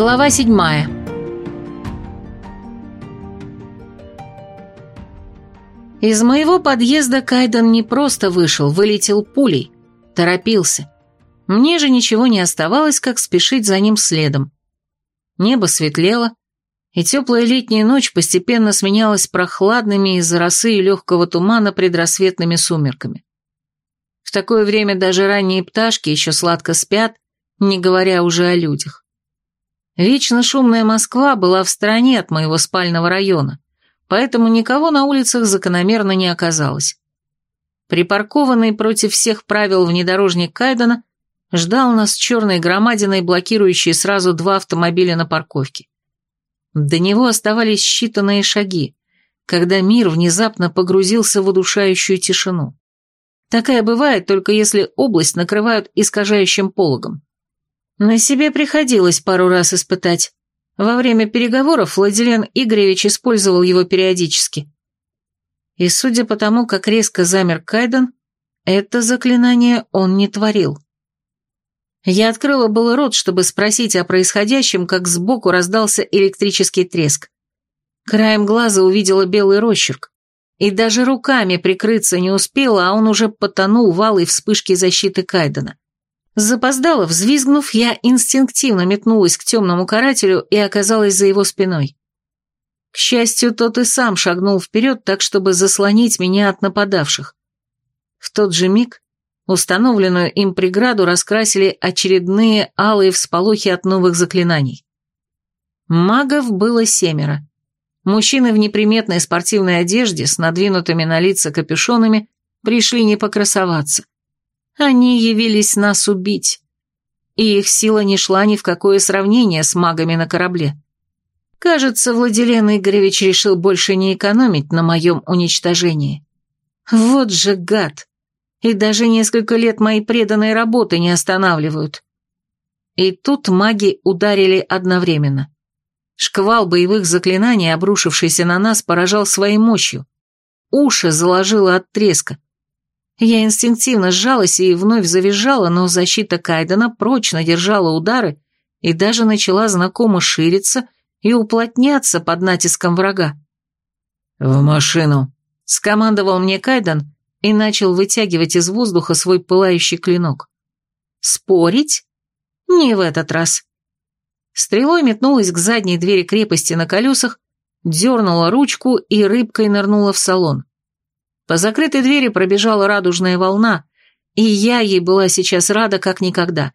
Глава седьмая. Из моего подъезда Кайден не просто вышел, вылетел пулей. Торопился. Мне же ничего не оставалось, как спешить за ним следом. Небо светлело, и теплая летняя ночь постепенно сменялась прохладными из-за росы и легкого тумана предрассветными сумерками. В такое время даже ранние пташки еще сладко спят, не говоря уже о людях. Вечно шумная Москва была в стороне от моего спального района, поэтому никого на улицах закономерно не оказалось. Припаркованный против всех правил внедорожник Кайдена ждал нас черной громадиной, блокирующей сразу два автомобиля на парковке. До него оставались считанные шаги, когда мир внезапно погрузился в удушающую тишину. Такая бывает только если область накрывают искажающим пологом. На себе приходилось пару раз испытать. Во время переговоров Владилен Игоревич использовал его периодически. И судя по тому, как резко замер Кайден, это заклинание он не творил. Я открыла был рот, чтобы спросить о происходящем, как сбоку раздался электрический треск. Краем глаза увидела белый росчерк. И даже руками прикрыться не успела, а он уже потонул в алой вспышке защиты Кайдена. Запоздала, взвизгнув, я инстинктивно метнулась к темному карателю и оказалась за его спиной. К счастью, тот и сам шагнул вперед, так чтобы заслонить меня от нападавших. В тот же миг установленную им преграду раскрасили очередные алые всполохи от новых заклинаний. Магов было семеро. Мужчины в неприметной спортивной одежде с надвинутыми на лица капюшонами пришли не покрасоваться. Они явились нас убить. И их сила не шла ни в какое сравнение с магами на корабле. Кажется, Владилен Игоревич решил больше не экономить на моем уничтожении. Вот же гад! И даже несколько лет моей преданной работы не останавливают. И тут маги ударили одновременно. Шквал боевых заклинаний, обрушившийся на нас, поражал своей мощью. Уши заложило от треска. Я инстинктивно сжалась и вновь завизжала, но защита Кайдена прочно держала удары и даже начала знакомо шириться и уплотняться под натиском врага. «В машину!» — скомандовал мне Кайден и начал вытягивать из воздуха свой пылающий клинок. «Спорить? Не в этот раз». Стрелой метнулась к задней двери крепости на колесах, дернула ручку и рыбкой нырнула в салон. По закрытой двери пробежала радужная волна, и я ей была сейчас рада как никогда.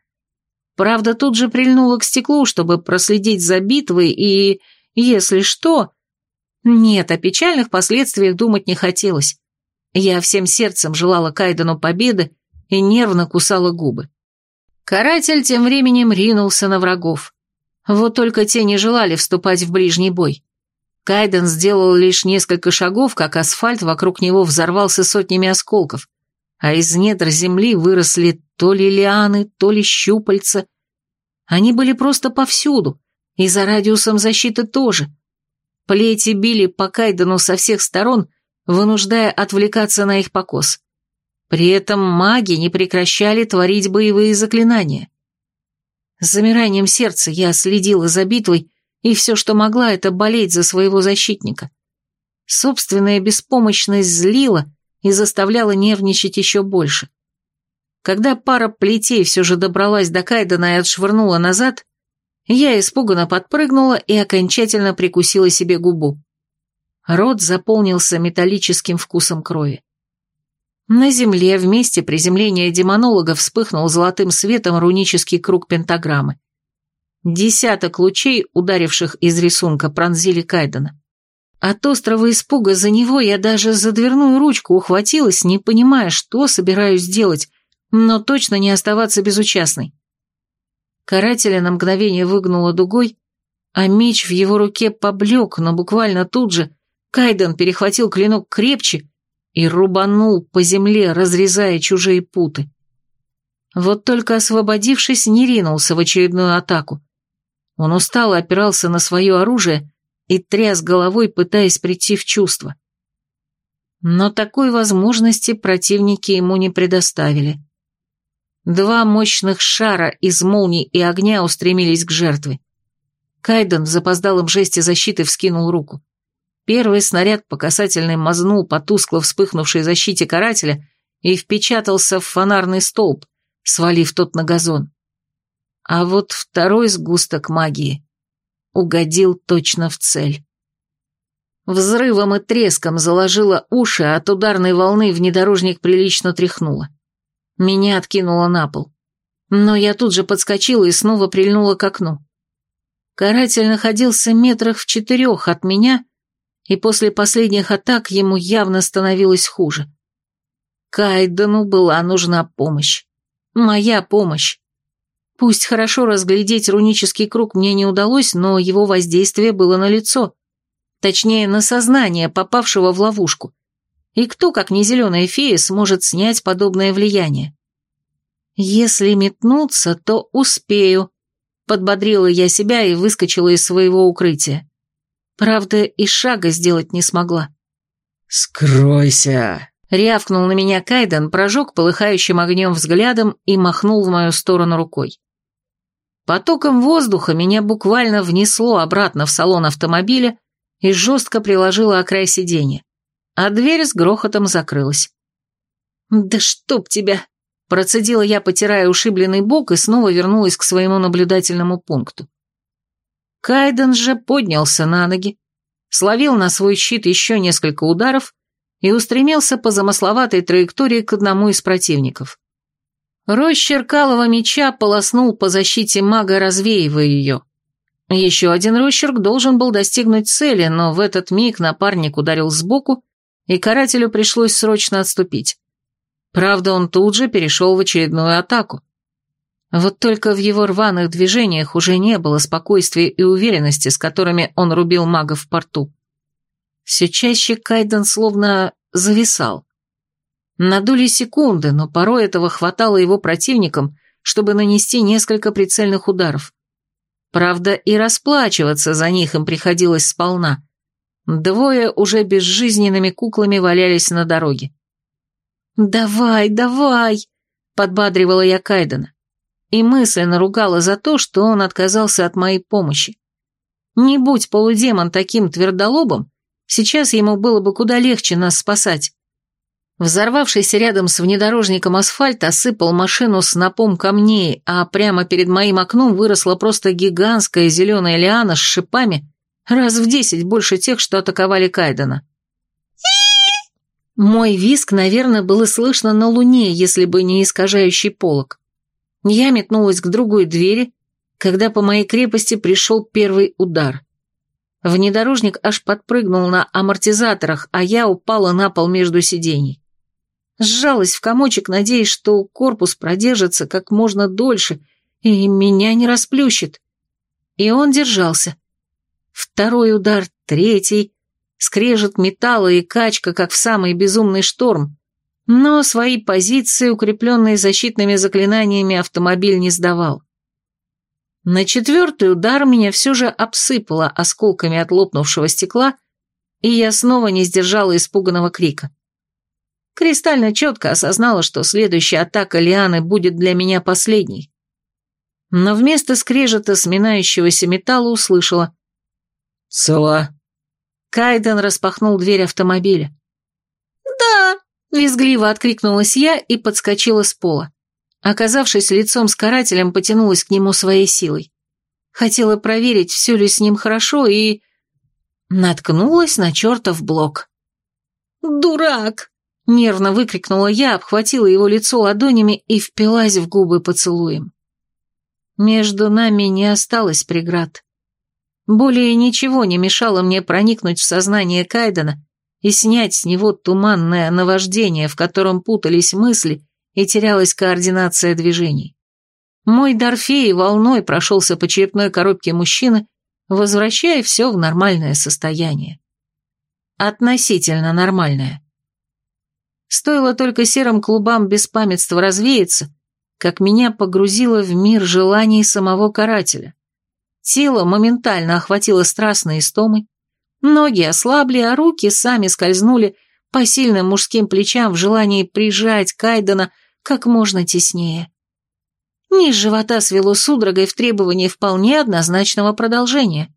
Правда, тут же прильнула к стеклу, чтобы проследить за битвой, и, если что... Нет, о печальных последствиях думать не хотелось. Я всем сердцем желала Кайдену победы и нервно кусала губы. Каратель тем временем ринулся на врагов. Вот только те не желали вступать в ближний бой. Кайден сделал лишь несколько шагов, как асфальт вокруг него взорвался сотнями осколков, а из недр земли выросли то ли лианы, то ли щупальца. Они были просто повсюду, и за радиусом защиты тоже. Плети били по Кайдену со всех сторон, вынуждая отвлекаться на их покос. При этом маги не прекращали творить боевые заклинания. С замиранием сердца я следила за битвой, и все, что могла, это болеть за своего защитника. Собственная беспомощность злила и заставляла нервничать еще больше. Когда пара плетей все же добралась до Кайдена и отшвырнула назад, я испуганно подпрыгнула и окончательно прикусила себе губу. Рот заполнился металлическим вкусом крови. На земле в месте приземления демонолога вспыхнул золотым светом рунический круг пентаграммы. Десяток лучей, ударивших из рисунка, пронзили Кайдена. От острого испуга за него я даже за дверную ручку ухватилась, не понимая, что собираюсь делать, но точно не оставаться безучастной. Карателя на мгновение выгнуло дугой, а меч в его руке поблек, но буквально тут же Кайден перехватил клинок крепче и рубанул по земле, разрезая чужие путы. Вот только освободившись, не ринулся в очередную атаку. Он устало опирался на свое оружие и тряс головой, пытаясь прийти в чувство. Но такой возможности противники ему не предоставили. Два мощных шара из молний и огня устремились к жертве. Кайден в запоздалом жесте защиты вскинул руку. Первый снаряд по касательной мазнул по тускло вспыхнувшей защите карателя и впечатался в фонарный столб, свалив тот на газон. А вот второй сгусток магии угодил точно в цель. Взрывом и треском заложило уши, а от ударной волны внедорожник прилично тряхнуло. Меня откинуло на пол. Но я тут же подскочила и снова прильнула к окну. Каратель находился метрах в четырех от меня, и после последних атак ему явно становилось хуже. Кайдену была нужна помощь. Моя помощь. Пусть хорошо разглядеть рунический круг мне не удалось, но его воздействие было налицо. Точнее, на сознание, попавшего в ловушку. И кто, как не зеленая фея, сможет снять подобное влияние? Если метнуться, то успею. Подбодрила я себя и выскочила из своего укрытия. Правда, и шага сделать не смогла. «Скройся!» Рявкнул на меня Кайден, прожег полыхающим огнем взглядом и махнул в мою сторону рукой. Потоком воздуха меня буквально внесло обратно в салон автомобиля и жестко приложило о край сиденья, а дверь с грохотом закрылась. «Да чтоб тебя!» – процедила я, потирая ушибленный бок, и снова вернулась к своему наблюдательному пункту. Кайден же поднялся на ноги, словил на свой щит еще несколько ударов и устремился по замысловатой траектории к одному из противников. Росчерк алого меча полоснул по защите мага, развеивая ее. Еще один росчерк должен был достигнуть цели, но в этот миг напарник ударил сбоку, и карателю пришлось срочно отступить. Правда, он тут же перешел в очередную атаку. Вот только в его рваных движениях уже не было спокойствия и уверенности, с которыми он рубил мага в порту. Все чаще Кайден словно зависал. На доли секунды, но порой этого хватало его противникам, чтобы нанести несколько прицельных ударов. Правда, и расплачиваться за них им приходилось сполна. Двое уже безжизненными куклами валялись на дороге. «Давай, давай!» — подбадривала я Кайдена. И мысленно ругала за то, что он отказался от моей помощи. Не будь полудемон таким твердолобом, сейчас ему было бы куда легче нас спасать. Взорвавшийся рядом с внедорожником асфальт осыпал машину снопом камней, а прямо перед моим окном выросла просто гигантская зеленая лиана с шипами, раз в десять больше тех, что атаковали Кайдена. Мой виск, наверное, было слышно на луне, если бы не искажающий полог. Я метнулась к другой двери, когда по моей крепости пришел первый удар. Внедорожник аж подпрыгнул на амортизаторах, а я упала на пол между сидений. Сжалась в комочек, надеясь, что корпус продержится как можно дольше и меня не расплющит. И он держался. Второй удар, третий, скрежет металла и качка, как в самый безумный шторм. Но свои позиции, укрепленные защитными заклинаниями, автомобиль не сдавал. На четвертый удар меня все же обсыпало осколками от лопнувшего стекла, и я снова не сдержала испуганного крика. Кристально четко осознала, что следующая атака Лианы будет для меня последней. Но вместо скрежета сминающегося металла услышала. «Цела?» Кайден распахнул дверь автомобиля. «Да!» — визгливо откликнулась я и подскочила с пола. Оказавшись лицом с карателем, потянулась к нему своей силой. Хотела проверить, все ли с ним хорошо, и... Наткнулась на чертов блок. «Дурак!» Нервно выкрикнула я, обхватила его лицо ладонями и впилась в губы поцелуем. Между нами не осталось преград. Более ничего не мешало мне проникнуть в сознание Кайдена и снять с него туманное наваждение, в котором путались мысли и терялась координация движений. Мой Дорфей волной прошелся по черепной коробке мужчины, возвращая все в нормальное состояние. Относительно нормальное. Стоило только серым клубам беспамятства развеяться, как меня погрузило в мир желаний самого карателя. Тело моментально охватило страстной истомой, ноги ослабли, а руки сами скользнули по сильным мужским плечам в желании прижать Кайдена как можно теснее. Низ живота свело судорогой в требовании вполне однозначного продолжения.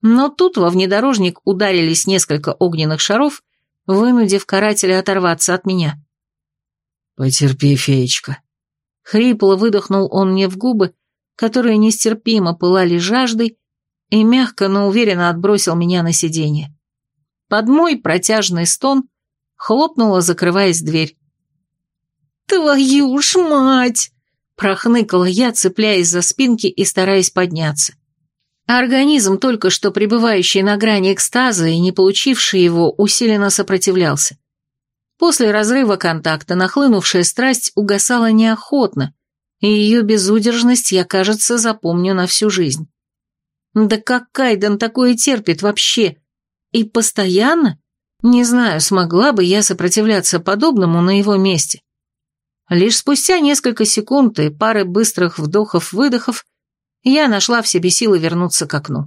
Но тут во внедорожник ударились несколько огненных шаров, вынудив карателя оторваться от меня. «Потерпи, феечка». Хрипло выдохнул он мне в губы, которые нестерпимо пылали жаждой, и мягко, но уверенно отбросил меня на сиденье. Под мой протяжный стон хлопнула, закрываясь дверь. «Твою ж мать!» – прохныкала я, цепляясь за спинки и стараясь подняться. Организм, только что пребывающий на грани экстаза и не получивший его, усиленно сопротивлялся. После разрыва контакта нахлынувшая страсть угасала неохотно, и ее безудержность я, кажется, запомню на всю жизнь. Да как Кайден такое терпит вообще? И постоянно? Не знаю, смогла бы я сопротивляться подобному на его месте. Лишь спустя несколько секунд и пары быстрых вдохов-выдохов я нашла в себе силы вернуться к окну.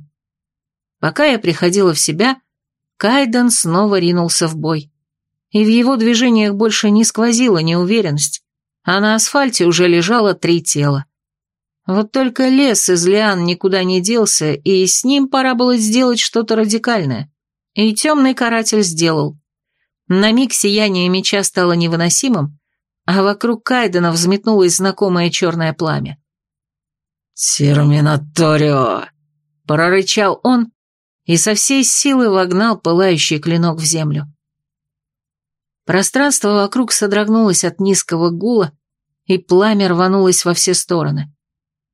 Пока я приходила в себя, Кайден снова ринулся в бой. И в его движениях больше не сквозила неуверенность, а на асфальте уже лежало три тела. Вот только лес из лиан никуда не делся, и с ним пора было сделать что-то радикальное. И темный каратель сделал. На миг сияние меча стало невыносимым, а вокруг Кайдена взметнулось знакомое черное пламя. «Терминаторио!» — прорычал он и со всей силы вогнал пылающий клинок в землю. Пространство вокруг содрогнулось от низкого гула, и пламя рванулось во все стороны.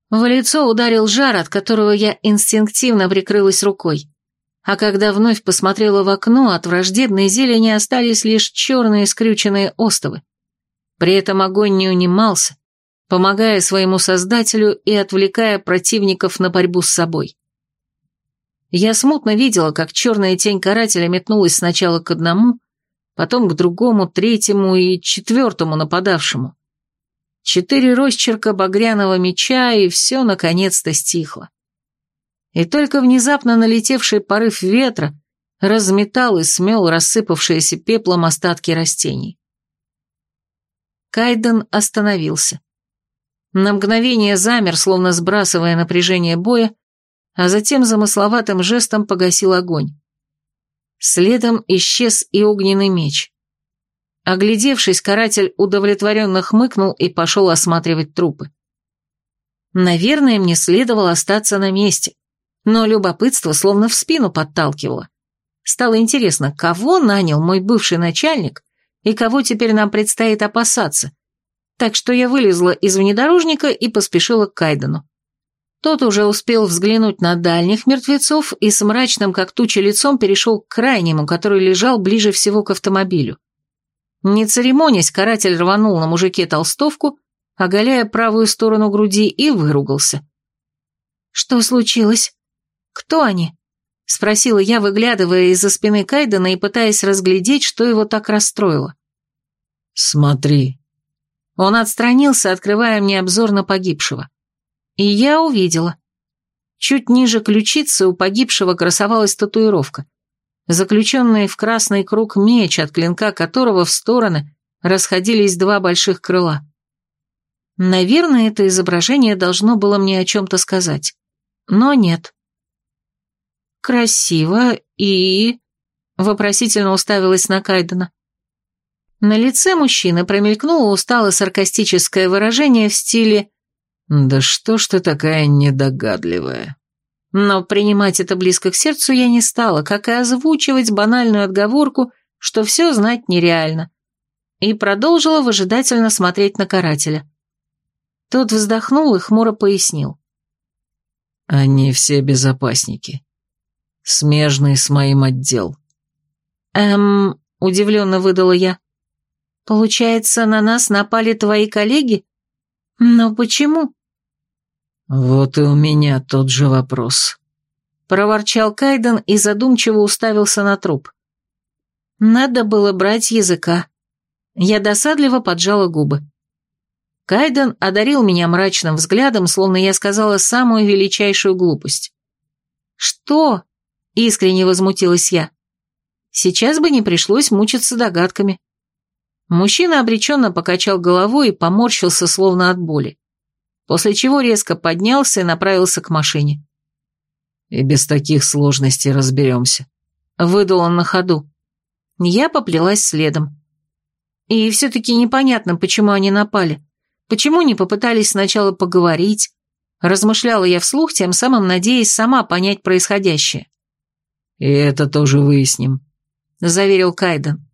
В лицо ударил жар, от которого я инстинктивно прикрылась рукой. А когда вновь посмотрела в окно, от враждебной зелени остались лишь черные скрюченные остовы. При этом огонь не унимался, помогая своему создателю и отвлекая противников на борьбу с собой. Я смутно видела, как черная тень карателя метнулась сначала к одному, потом к другому, третьему и четвертому нападавшему. Четыре росчерка багряного меча, и все наконец-то стихло. И только внезапно налетевший порыв ветра разметал и смел рассыпавшиеся пеплом остатки растений. Кайден остановился. На мгновение замер, словно сбрасывая напряжение боя, а затем замысловатым жестом погасил огонь. Следом исчез и огненный меч. Оглядевшись, каратель удовлетворенно хмыкнул и пошел осматривать трупы. Наверное, мне следовало остаться на месте, но любопытство словно в спину подталкивало. Стало интересно, кого нанял мой бывший начальник и кого теперь нам предстоит опасаться. Так что я вылезла из внедорожника и поспешила к Кайдену. Тот уже успел взглянуть на дальних мертвецов и с мрачным, как туча, лицом перешел к крайнему, который лежал ближе всего к автомобилю. Не церемонясь, каратель рванул на мужике толстовку, оголяя правую сторону груди, и выругался. «Что случилось? Кто они?» — спросила я, выглядывая из-за спины Кайдена и пытаясь разглядеть, что его так расстроило. «Смотри». Он отстранился, открывая мне обзор на погибшего. И я увидела. Чуть ниже ключицы у погибшего красовалась татуировка — заключенный в красный круг меч, от клинка которого в стороны расходились два больших крыла. Наверное, это изображение должно было мне о чем-то сказать. Но нет. Красиво и... Вопросительно уставилась на Кайдена. На лице мужчины промелькнуло устало-саркастическое выражение в стиле «Да что ж ты такая недогадливая?» Но принимать это близко к сердцу я не стала, как и озвучивать банальную отговорку, что все знать нереально. И продолжила выжидательно смотреть на карателя. Тот вздохнул и хмуро пояснил. «Они все безопасники. Смежные с моим отдел». «Эм...» — удивленно выдала я. «Получается, на нас напали твои коллеги? Но почему?» «Вот и у меня тот же вопрос», — проворчал Кайден и задумчиво уставился на труп. «Надо было брать языка». Я досадливо поджала губы. Кайден одарил меня мрачным взглядом, словно я сказала самую величайшую глупость. «Что?» — искренне возмутилась я. «Сейчас бы не пришлось мучиться догадками». Мужчина обреченно покачал головой и поморщился, словно от боли. после чего резко поднялся и направился к машине. «И без таких сложностей разберемся», — выдал он на ходу. Я поплелась следом. И все-таки непонятно, почему они напали. Почему не попытались сначала поговорить? Размышляла я вслух, тем самым надеясь сама понять происходящее. «И это тоже выясним», — заверил Кайден.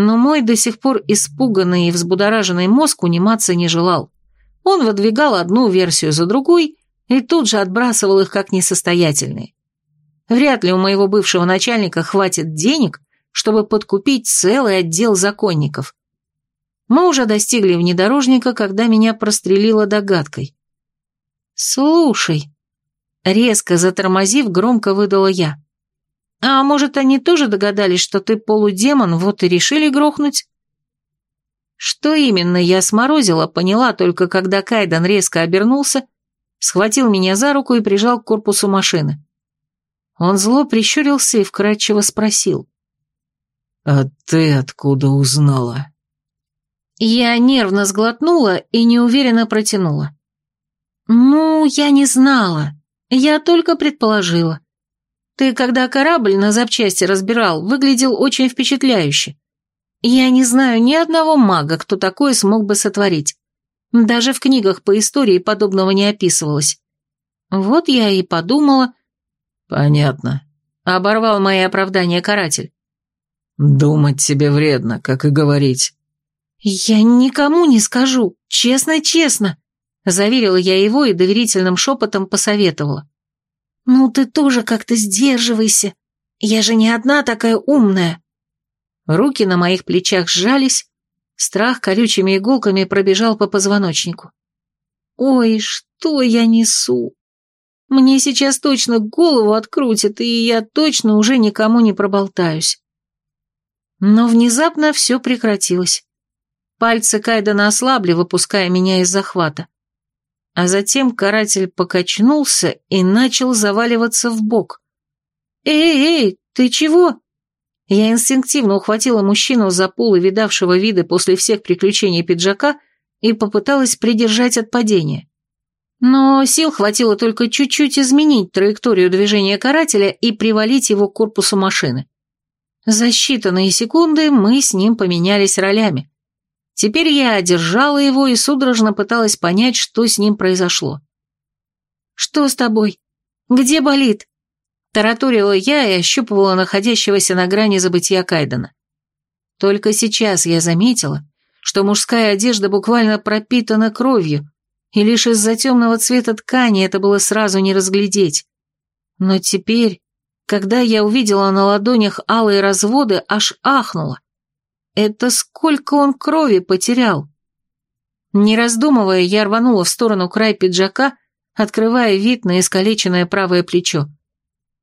Но мой до сих пор испуганный и взбудораженный мозг униматься не желал. Он выдвигал одну версию за другой и тут же отбрасывал их как несостоятельные. Вряд ли у моего бывшего начальника хватит денег, чтобы подкупить целый отдел законников. Мы уже достигли внедорожника, когда меня прострелило догадкой. «Слушай», — резко затормозив, громко выдала я. А может, они тоже догадались, что ты полудемон, вот и решили грохнуть? Что именно я сморозила, поняла только, когда Кайдан резко обернулся, схватил меня за руку и прижал к корпусу машины. Он зло прищурился и вкратчиво спросил. «А ты откуда узнала?» Я нервно сглотнула и неуверенно протянула. «Ну, я не знала. Я только предположила. Ты, когда корабль на запчасти разбирал, выглядел очень впечатляюще. Я не знаю ни одного мага, кто такое смог бы сотворить. Даже в книгах по истории подобного не описывалось. Вот я и подумала... Понятно. Оборвал мои оправдания каратель. Думать себе вредно, как и говорить. Я никому не скажу, честно-честно. Заверила я его и доверительным шепотом посоветовала. «Ну ты тоже как-то сдерживайся. Я же не одна такая умная». Руки на моих плечах сжались, страх колючими иголками пробежал по позвоночнику. «Ой, что я несу? Мне сейчас точно голову открутят, и я точно уже никому не проболтаюсь». Но внезапно все прекратилось. Пальцы Кайдена ослабли, выпуская меня из захвата а затем каратель покачнулся и начал заваливаться в бок. «Эй, эй, ты чего?» Я инстинктивно ухватила мужчину за полы видавшего вида после всех приключений пиджака и попыталась придержать от падения. Но сил хватило только чуть-чуть изменить траекторию движения карателя и привалить его к корпусу машины. За считанные секунды мы с ним поменялись ролями. Теперь я одержала его и судорожно пыталась понять, что с ним произошло. «Что с тобой? Где болит?» Тараторила я и ощупывала находящегося на грани забытия Кайдена. Только сейчас я заметила, что мужская одежда буквально пропитана кровью, и лишь из-за темного цвета ткани это было сразу не разглядеть. Но теперь, когда я увидела на ладонях алые разводы, аж ахнула. Это сколько он крови потерял? Не раздумывая, я рванула в сторону край пиджака, открывая вид на искалеченное правое плечо.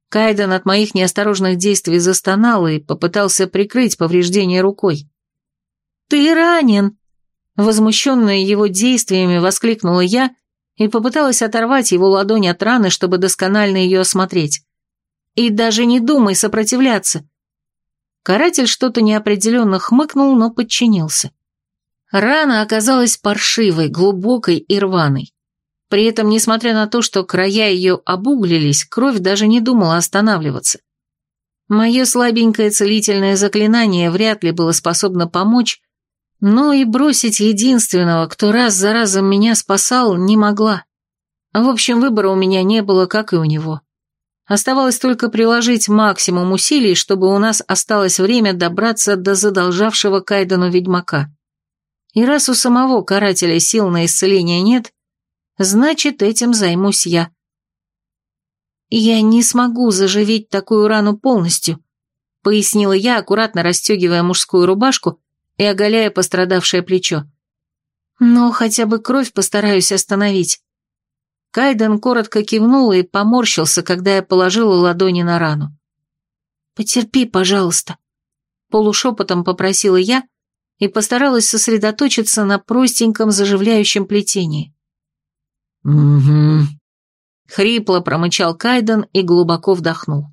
Кайден от моих неосторожных действий застонал и попытался прикрыть повреждение рукой. «Ты ранен!» Возмущенная его действиями, воскликнула я и попыталась оторвать его ладонь от раны, чтобы досконально ее осмотреть. «И даже не думай сопротивляться. Каратель что-то неопределенно хмыкнул, но подчинился. Рана оказалась паршивой, глубокой и рваной. При этом, несмотря на то, что края ее обуглились, кровь даже не думала останавливаться. Мое слабенькое целительное заклинание вряд ли было способно помочь, но и бросить единственного, кто раз за разом меня спасал, не могла. В общем, выбора у меня не было, как и у него. Оставалось только приложить максимум усилий, чтобы у нас осталось время добраться до задолжавшего Кайдану ведьмака. И раз у самого карателя сил на исцеление нет, значит, этим займусь я. «Я не смогу заживить такую рану полностью», — пояснила я, аккуратно расстегивая мужскую рубашку и оголяя пострадавшее плечо. «Но хотя бы кровь постараюсь остановить. Кайден коротко кивнул и поморщился, когда я положила ладони на рану. «Потерпи, пожалуйста», — полушепотом попросила я и постаралась сосредоточиться на простеньком заживляющем плетении. «Угу», — хрипло промычал Кайден и глубоко вдохнул.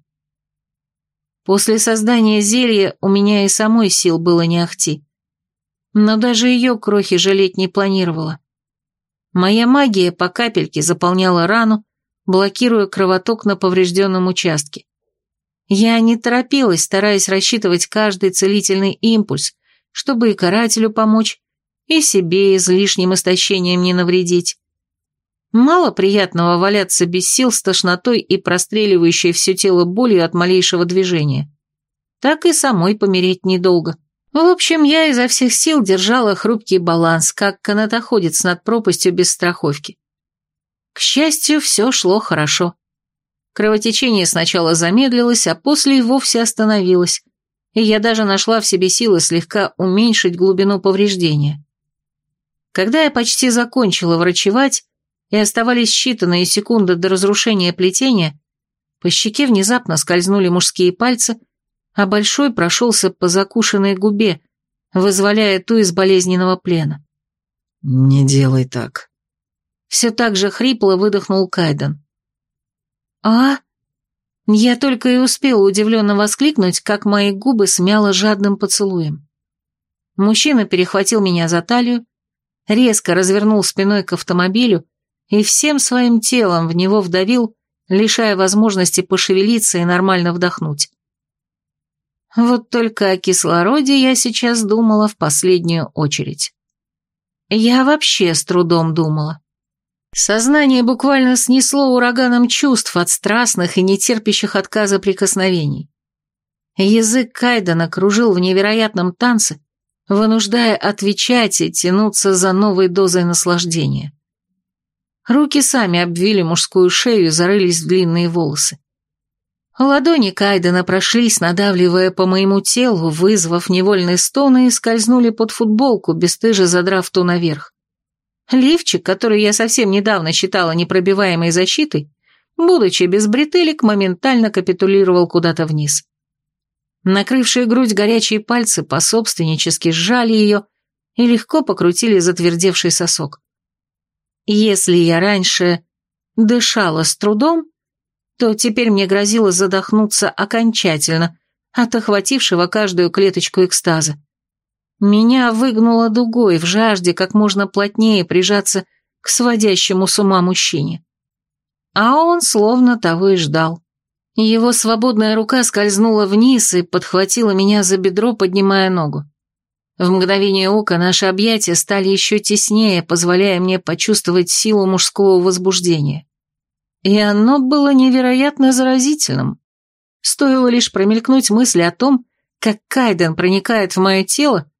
После создания зелья у меня и самой сил было не ахти. Но даже ее крохи жалеть не планировала. Моя магия по капельке заполняла рану, блокируя кровоток на поврежденном участке. Я не торопилась, стараясь рассчитывать каждый целительный импульс, чтобы и карателю помочь, и себе излишним истощением не навредить. Мало приятного валяться без сил с тошнотой и простреливающей все тело болью от малейшего движения. Так и самой помереть недолго. В общем, я изо всех сил держала хрупкий баланс, как канатоходец над пропастью без страховки. К счастью, все шло хорошо. Кровотечение сначала замедлилось, а после и вовсе остановилось, и я даже нашла в себе силы слегка уменьшить глубину повреждения. Когда я почти закончила врачевать, и оставались считанные секунды до разрушения плетения, по щеке внезапно скользнули мужские пальцы, а большой прошелся по закушенной губе, вызволяя ту из болезненного плена. «Не делай так». Все так же хрипло выдохнул Кайден. «А?» Я только и успела удивленно воскликнуть, как мои губы смяло жадным поцелуем. Мужчина перехватил меня за талию, резко развернул спиной к автомобилю и всем своим телом в него вдавил, лишая возможности пошевелиться и нормально вдохнуть. Вот только о кислороде я сейчас думала в последнюю очередь. Я вообще с трудом думала. Сознание буквально снесло ураганом чувств от страстных и нетерпящих отказа прикосновений. Язык Кайдена кружил в невероятном танце, вынуждая отвечать и тянуться за новой дозой наслаждения. Руки сами обвили мужскую шею и зарылись в длинные волосы. Ладони Кайдена прошлись, надавливая по моему телу, вызвав невольные стоны и скользнули под футболку, бесстыже задрав ту наверх. Лифчик, который я совсем недавно считала непробиваемой защитой, будучи без бретелек, моментально капитулировал куда-то вниз. Накрывшие грудь горячие пальцы пособственнически сжали ее и легко покрутили затвердевший сосок. Если я раньше дышала с трудом, то теперь мне грозило задохнуться окончательно от охватившего каждую клеточку экстаза. Меня выгнуло дугой в жажде как можно плотнее прижаться к сводящему с ума мужчине. А он словно того и ждал. Его свободная рука скользнула вниз и подхватила меня за бедро, поднимая ногу. В мгновение ока наши объятия стали еще теснее, позволяя мне почувствовать силу мужского возбуждения. И оно было невероятно заразительным. Стоило лишь промелькнуть мысль о том, как Кайден проникает в мое тело,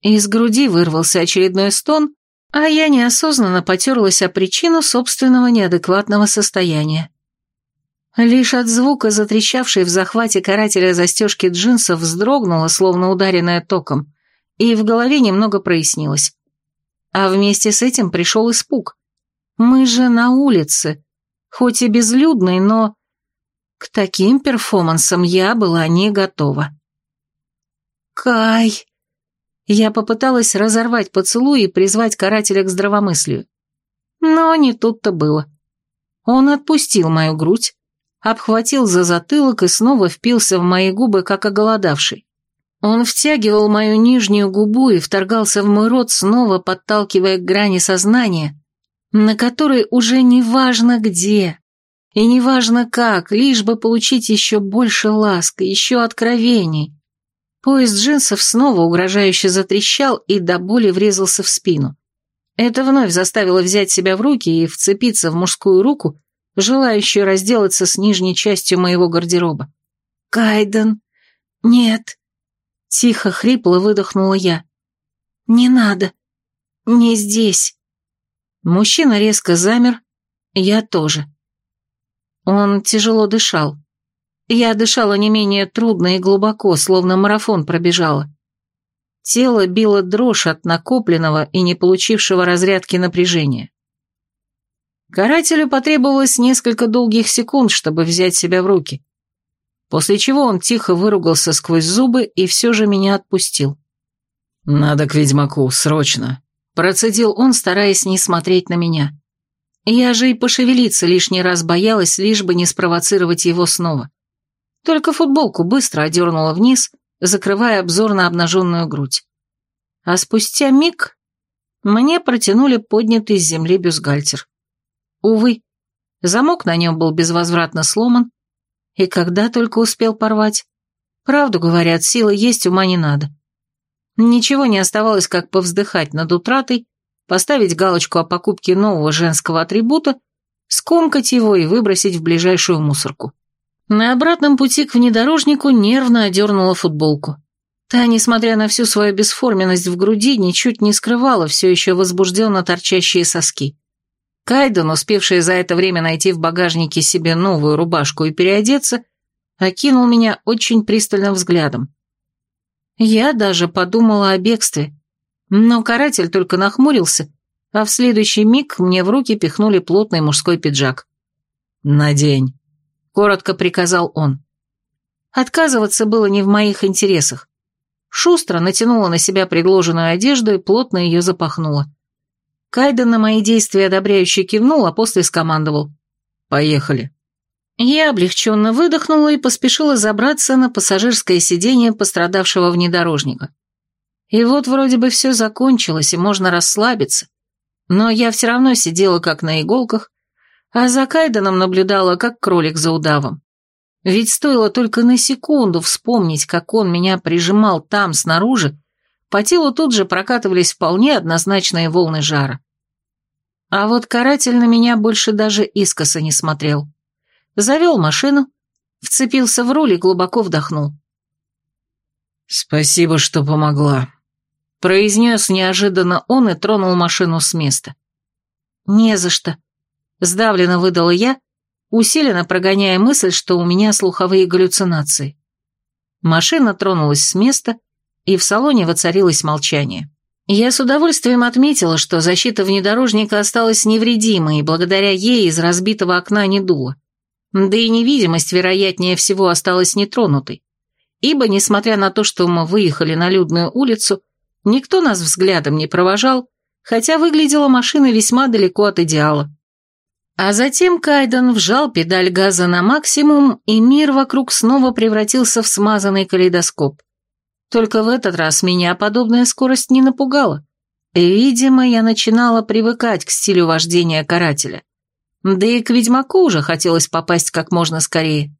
и из груди вырвался очередной стон, а я неосознанно потерлась о причину собственного неадекватного состояния. Лишь от звука, затрещавшей в захвате карателя застежки джинсов, вздрогнула, словно ударенная током, и в голове немного прояснилось. А вместе с этим пришел испуг. Мы же на улице, хоть и безлюдной, но... К таким перформансам я была не готова. «Кай!» Я попыталась разорвать поцелуй и призвать карателя к здравомыслию. Но не тут-то было. Он отпустил мою грудь, обхватил за затылок и снова впился в мои губы, как оголодавший. Он втягивал мою нижнюю губу и вторгался в мой рот, снова подталкивая к грани сознания, на которой уже не важно где и не важно как, лишь бы получить еще больше ласк, еще откровений. Пояс джинсов снова угрожающе затрещал и до боли врезался в спину. Это вновь заставило взять себя в руки и вцепиться в мужскую руку, желающую разделаться с нижней частью моего гардероба. «Кайден! Нет!» Тихо, хрипло выдохнула я. «Не надо! Не здесь!» Мужчина резко замер, я тоже. Он тяжело дышал. Я дышала не менее трудно и глубоко, словно марафон пробежала. Тело било дрожь от накопленного и не получившего разрядки напряжения. Карателю потребовалось несколько долгих секунд, чтобы взять себя в руки после чего он тихо выругался сквозь зубы и все же меня отпустил. «Надо к ведьмаку, срочно», — процедил он, стараясь не смотреть на меня. Я же и пошевелиться лишний раз боялась, лишь бы не спровоцировать его снова. Только футболку быстро одернула вниз, закрывая обзор на обнаженную грудь. А спустя миг мне протянули поднятый с земли бюстгальтер. Увы, замок на нем был безвозвратно сломан, и когда только успел порвать. Правду говорят, силы есть, ума не надо. Ничего не оставалось, как повздыхать над утратой, поставить галочку о покупке нового женского атрибута, скомкать его и выбросить в ближайшую мусорку. На обратном пути к внедорожнику нервно одернула футболку. Та, несмотря на всю свою бесформенность в груди, ничуть не скрывала все еще возбужденно торчащие соски. Кайден, успевший за это время найти в багажнике себе новую рубашку и переодеться, окинул меня очень пристальным взглядом. Я даже подумала о бегстве, но каратель только нахмурился, а в следующий миг мне в руки пихнули плотный мужской пиджак. «Надень», — коротко приказал он. Отказываться было не в моих интересах. Шустро натянула на себя предложенную одежду и плотно ее запахнула. Кайден на мои действия одобряюще кивнул, а после скомандовал. «Поехали». Я облегченно выдохнула и поспешила забраться на пассажирское сиденье пострадавшего внедорожника. И вот вроде бы все закончилось, и можно расслабиться. Но я все равно сидела как на иголках, а за Кайденом наблюдала, как кролик за удавом. Ведь стоило только на секунду вспомнить, как он меня прижимал там, снаружи, по телу тут же прокатывались вполне однозначные волны жара. А вот каратель на меня больше даже искоса не смотрел. Завел машину, вцепился в руль и глубоко вдохнул. «Спасибо, что помогла», — произнес неожиданно он и тронул машину с места. «Не за что», — сдавленно выдала я, усиленно прогоняя мысль, что у меня слуховые галлюцинации. Машина тронулась с места, и в салоне воцарилось молчание. Я с удовольствием отметила, что защита внедорожника осталась невредимой, и благодаря ей из разбитого окна не дуло. Да и невидимость, вероятнее всего, осталась нетронутой. Ибо, несмотря на то, что мы выехали на людную улицу, никто нас взглядом не провожал, хотя выглядела машина весьма далеко от идеала. А затем Кайден вжал педаль газа на максимум, и мир вокруг снова превратился в смазанный калейдоскоп. Только в этот раз меня подобная скорость не напугала. Видимо, я начинала привыкать к стилю вождения карателя. Да и к ведьмаку уже хотелось попасть как можно скорее.